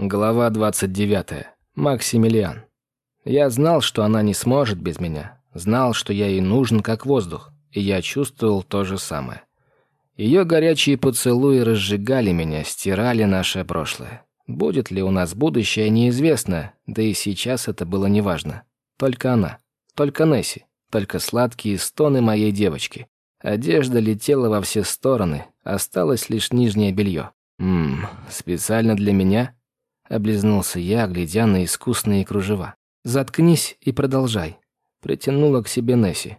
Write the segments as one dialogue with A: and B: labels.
A: Глава 29. Максимилиан. Я знал, что она не сможет без меня. Знал, что я ей нужен как воздух. И я чувствовал то же самое. Ее горячие поцелуи разжигали меня, стирали наше прошлое. Будет ли у нас будущее, неизвестно, да и сейчас это было неважно. Только она, только Несси, только сладкие стоны моей девочки. Одежда летела во все стороны, осталось лишь нижнее белье. Ммм, специально для меня? Облизнулся я, глядя на искусные кружева. «Заткнись и продолжай», — притянула к себе Несси.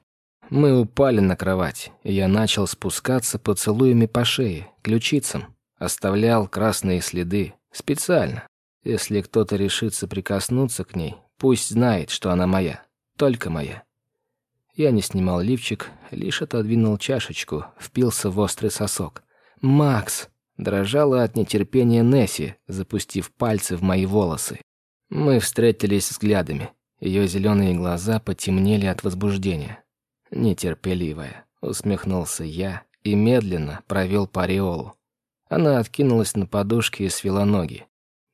A: Мы упали на кровать, и я начал спускаться поцелуями по шее, ключицам. Оставлял красные следы. Специально. Если кто-то решится прикоснуться к ней, пусть знает, что она моя. Только моя. Я не снимал лифчик, лишь отодвинул чашечку, впился в острый сосок. «Макс!» Дрожала от нетерпения Несси, запустив пальцы в мои волосы. Мы встретились взглядами. Ее зеленые глаза потемнели от возбуждения. «Нетерпеливая», — усмехнулся я и медленно провел по ореолу. Она откинулась на подушке и свела ноги.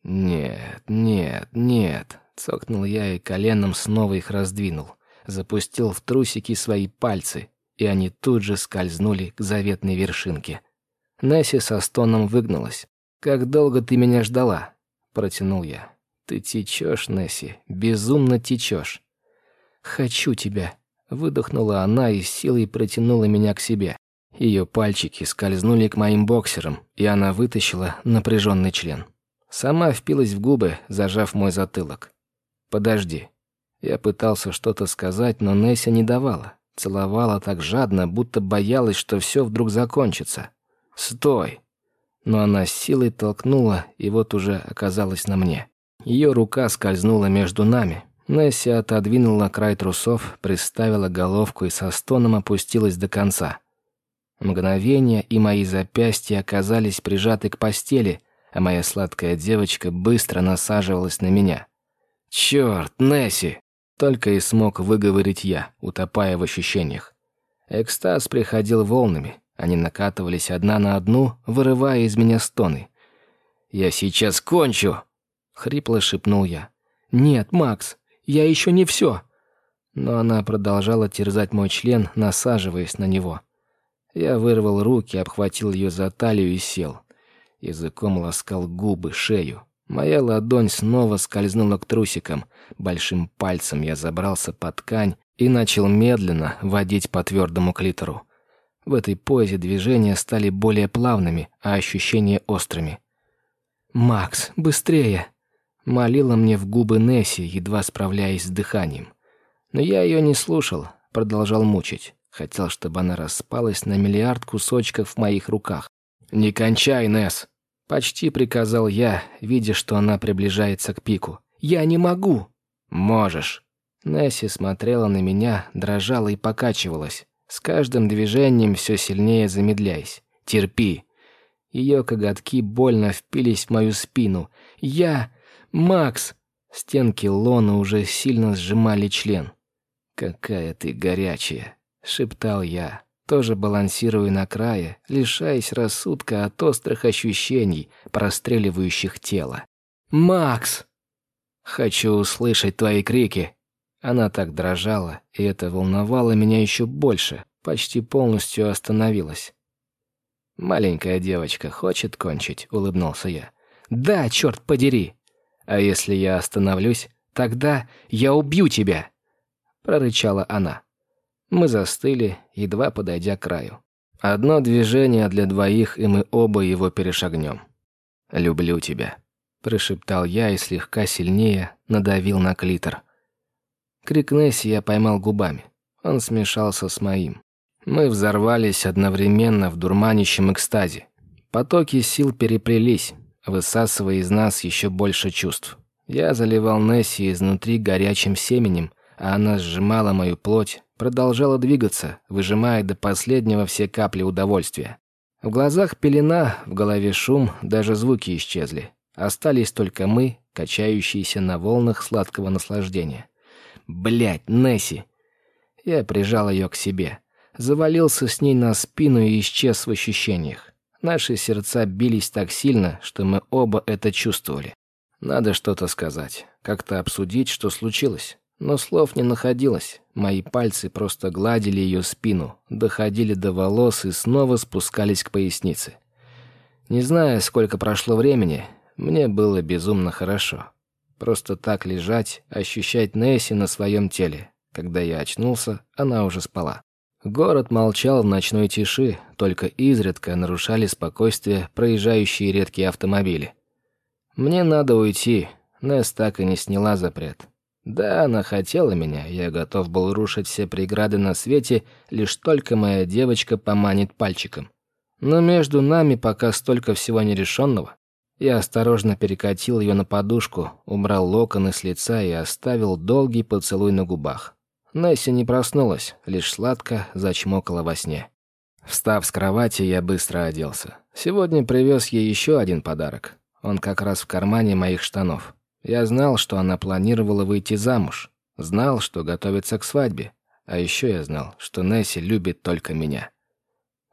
A: «Нет, нет, нет», — цокнул я и коленом снова их раздвинул. Запустил в трусики свои пальцы, и они тут же скользнули к заветной вершинке. Несси со стоном выгнулась. «Как долго ты меня ждала?» – протянул я. «Ты течешь, Несси, безумно течешь». «Хочу тебя», – выдохнула она и силой протянула меня к себе. Ее пальчики скользнули к моим боксерам, и она вытащила напряженный член. Сама впилась в губы, зажав мой затылок. «Подожди». Я пытался что-то сказать, но Несси не давала. Целовала так жадно, будто боялась, что все вдруг закончится. «Стой!» Но она с силой толкнула, и вот уже оказалась на мне. Ее рука скользнула между нами. Несси отодвинула край трусов, приставила головку и со стоном опустилась до конца. Мгновение, и мои запястья оказались прижаты к постели, а моя сладкая девочка быстро насаживалась на меня. «Чёрт, Несси!» Только и смог выговорить я, утопая в ощущениях. Экстаз приходил волнами, они накатывались одна на одну, вырывая из меня стоны. «Я сейчас кончу!» — хрипло шепнул я. «Нет, Макс, я еще не все!» Но она продолжала терзать мой член, насаживаясь на него. Я вырвал руки, обхватил ее за талию и сел. Языком ласкал губы, шею. Моя ладонь снова скользнула к трусикам. Большим пальцем я забрался под ткань и начал медленно водить по твердому клитору. В этой позе движения стали более плавными, а ощущения острыми. «Макс, быстрее!» Молила мне в губы Несси, едва справляясь с дыханием. Но я ее не слушал, продолжал мучить. Хотел, чтобы она распалась на миллиард кусочков в моих руках. «Не кончай, Несс!» Почти приказал я, видя, что она приближается к пику. «Я не могу!» «Можешь!» Несси смотрела на меня, дрожала и покачивалась с каждым движением все сильнее замедляясь. «Терпи!» Ее коготки больно впились в мою спину. «Я... Макс!» Стенки лона уже сильно сжимали член. «Какая ты горячая!» — шептал я, тоже балансируя на крае, лишаясь рассудка от острых ощущений, простреливающих тело. «Макс!» «Хочу услышать твои крики!» Она так дрожала, и это волновало меня еще больше, почти полностью остановилась. «Маленькая девочка хочет кончить», — улыбнулся я. «Да, черт подери! А если я остановлюсь, тогда я убью тебя!» Прорычала она. Мы застыли, едва подойдя к краю. Одно движение для двоих, и мы оба его перешагнем. «Люблю тебя», — прошептал я и слегка сильнее надавил на клитор. Крик Несси я поймал губами. Он смешался с моим. Мы взорвались одновременно в дурманящем экстазе. Потоки сил переплелись, высасывая из нас еще больше чувств. Я заливал Несси изнутри горячим семенем, а она сжимала мою плоть, продолжала двигаться, выжимая до последнего все капли удовольствия. В глазах пелена, в голове шум, даже звуки исчезли. Остались только мы, качающиеся на волнах сладкого наслаждения. Блять, Несси. Я прижал ее к себе. Завалился с ней на спину и исчез в ощущениях. Наши сердца бились так сильно, что мы оба это чувствовали. Надо что-то сказать, как-то обсудить, что случилось. Но слов не находилось. Мои пальцы просто гладили ее спину, доходили до волос и снова спускались к пояснице. Не знаю, сколько прошло времени, мне было безумно хорошо. Просто так лежать, ощущать Несси на своем теле. Когда я очнулся, она уже спала. Город молчал в ночной тиши, только изредка нарушали спокойствие проезжающие редкие автомобили. Мне надо уйти. Несс так и не сняла запрет. Да, она хотела меня, я готов был рушить все преграды на свете, лишь только моя девочка поманит пальчиком. Но между нами пока столько всего нерешенного. Я осторожно перекатил ее на подушку, убрал локоны с лица и оставил долгий поцелуй на губах. Несси не проснулась, лишь сладко зачмокала во сне. Встав с кровати, я быстро оделся. Сегодня привез ей еще один подарок. Он как раз в кармане моих штанов. Я знал, что она планировала выйти замуж. Знал, что готовится к свадьбе. А еще я знал, что Несси любит только меня.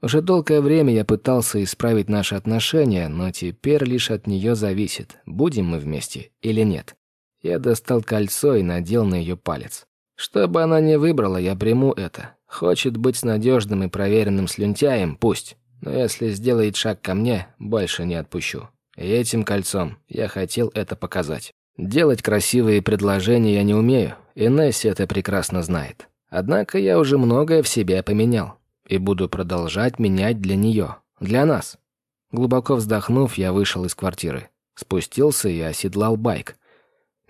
A: Уже долгое время я пытался исправить наши отношения, но теперь лишь от нее зависит, будем мы вместе или нет. Я достал кольцо и надел на ее палец. Что бы она ни выбрала, я приму это. Хочет быть надежным и проверенным слюнтяем, пусть. Но если сделает шаг ко мне, больше не отпущу. И этим кольцом я хотел это показать. Делать красивые предложения я не умею, и Несси это прекрасно знает. Однако я уже многое в себе поменял и буду продолжать менять для нее, для нас. Глубоко вздохнув, я вышел из квартиры, спустился и оседлал байк.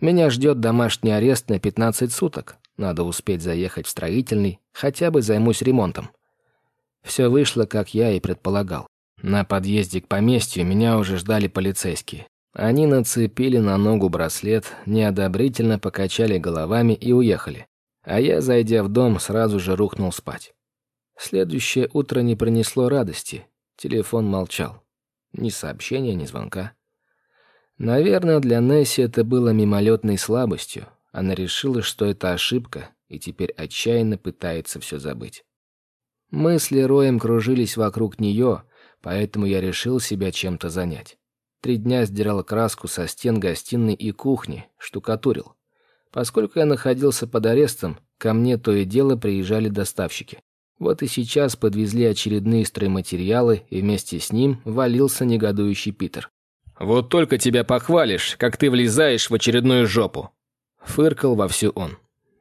A: Меня ждет домашний арест на 15 суток. Надо успеть заехать в строительный, хотя бы займусь ремонтом. Все вышло, как я и предполагал. На подъезде к поместью меня уже ждали полицейские. Они нацепили на ногу браслет, неодобрительно покачали головами и уехали. А я, зайдя в дом, сразу же рухнул спать. Следующее утро не принесло радости. Телефон молчал. Ни сообщения, ни звонка. Наверное, для Несси это было мимолетной слабостью. Она решила, что это ошибка, и теперь отчаянно пытается все забыть. Мысли роем кружились вокруг нее, поэтому я решил себя чем-то занять. Три дня сдирал краску со стен гостиной и кухни, штукатурил. Поскольку я находился под арестом, ко мне то и дело приезжали доставщики. Вот и сейчас подвезли очередные стройматериалы, и вместе с ним валился негодующий Питер.
B: «Вот только тебя похвалишь, как ты влезаешь в очередную жопу!»
A: Фыркал вовсю он.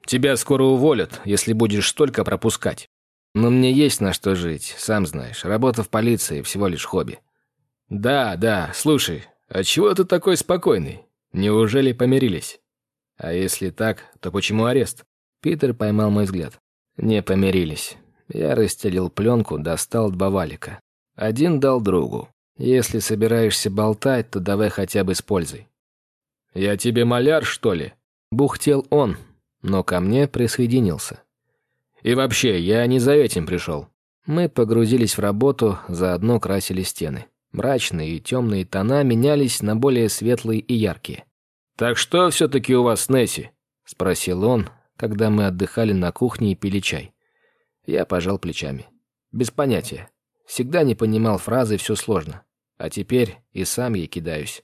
B: «Тебя скоро уволят, если будешь столько пропускать».
A: «Но мне есть на что жить, сам знаешь. Работа в полиции – всего лишь хобби».
B: «Да, да, слушай, а чего ты такой спокойный? Неужели помирились?»
A: «А если так, то почему арест?» Питер поймал мой взгляд. «Не помирились. Я расстелил пленку, достал два валика. Один дал другу. Если собираешься болтать, то давай хотя бы с пользой.
B: «Я тебе маляр, что ли?»
A: Бухтел он, но ко мне присоединился.
B: «И вообще, я не за этим пришел».
A: Мы погрузились в работу, заодно красили стены. Мрачные и темные тона менялись на более светлые и яркие.
B: «Так что все-таки у вас с Несси?»
A: – спросил он, когда мы отдыхали на кухне и пили чай. Я пожал плечами. Без понятия. Всегда не понимал фразы «все сложно». А теперь и сам ей кидаюсь.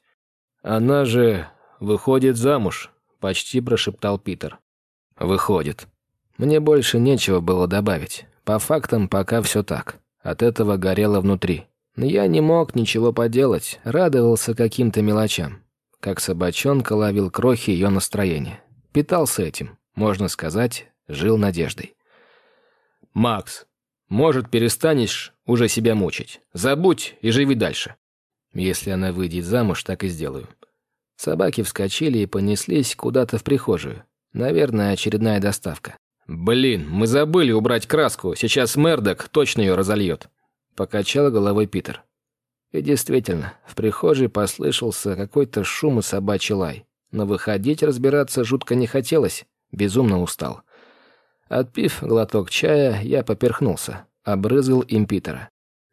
B: «Она же выходит замуж», — почти прошептал Питер.
A: «Выходит». Мне больше нечего было добавить. По фактам пока все так. От этого горело внутри. Но я не мог ничего поделать, радовался каким-то мелочам. Как собачонка ловил крохи ее настроения. Питался этим, можно сказать, жил надеждой.
B: «Макс, может, перестанешь уже себя мучить? Забудь и живи дальше».
A: Если она выйдет замуж, так и сделаю. Собаки вскочили и понеслись куда-то в прихожую. Наверное, очередная доставка.
B: «Блин, мы забыли убрать краску. Сейчас Мердок точно ее разольет».
A: Покачал головой Питер. И действительно, в прихожей послышался какой-то шум и собачий лай. Но выходить разбираться жутко не хотелось. Безумно устал. Отпив глоток чая, я поперхнулся, обрызгал им Питера.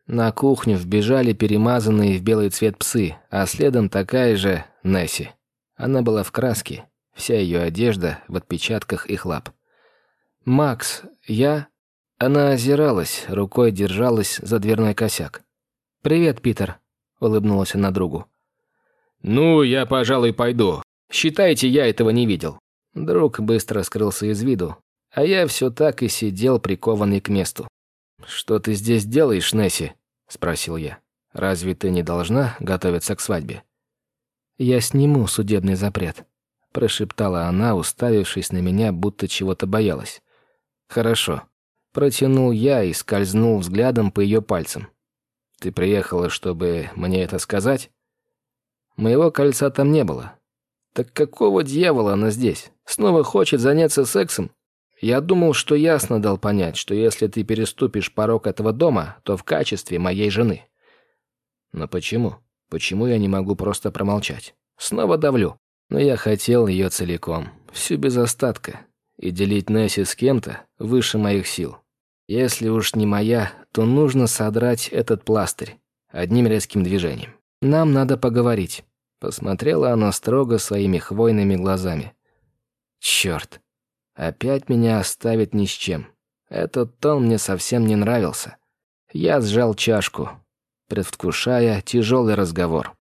A: На кухню вбежали перемазанные в белый цвет псы, а следом такая же Несси. Она была в краске, вся ее одежда в отпечатках их лап. «Макс, я...» Она озиралась, рукой держалась за дверной косяк. «Привет, Питер», — улыбнулась она другу.
B: «Ну, я, пожалуй, пойду. Считайте, я этого не видел».
A: Друг быстро скрылся из виду, а я все так и сидел, прикованный к месту. «Что ты здесь делаешь, Несси?» – спросил я. «Разве ты не должна готовиться к свадьбе?» «Я сниму судебный запрет», – прошептала она, уставившись на меня, будто чего-то боялась. «Хорошо». Протянул я и скользнул взглядом по ее пальцам. «Ты приехала, чтобы мне это сказать?» «Моего кольца там не было». «Так какого дьявола она здесь? Снова хочет заняться сексом?» Я думал, что ясно дал понять, что если ты переступишь порог этого дома, то в качестве моей жены. Но почему? Почему я не могу просто промолчать? Снова давлю. Но я хотел ее целиком, всю без остатка. И делить Несси с кем-то выше моих сил. Если уж не моя, то нужно содрать этот пластырь одним резким движением. Нам надо поговорить. Посмотрела она строго своими хвойными глазами. Черт. Опять меня оставит ни с чем. Этот тон мне совсем не нравился. Я сжал чашку, предвкушая тяжелый разговор.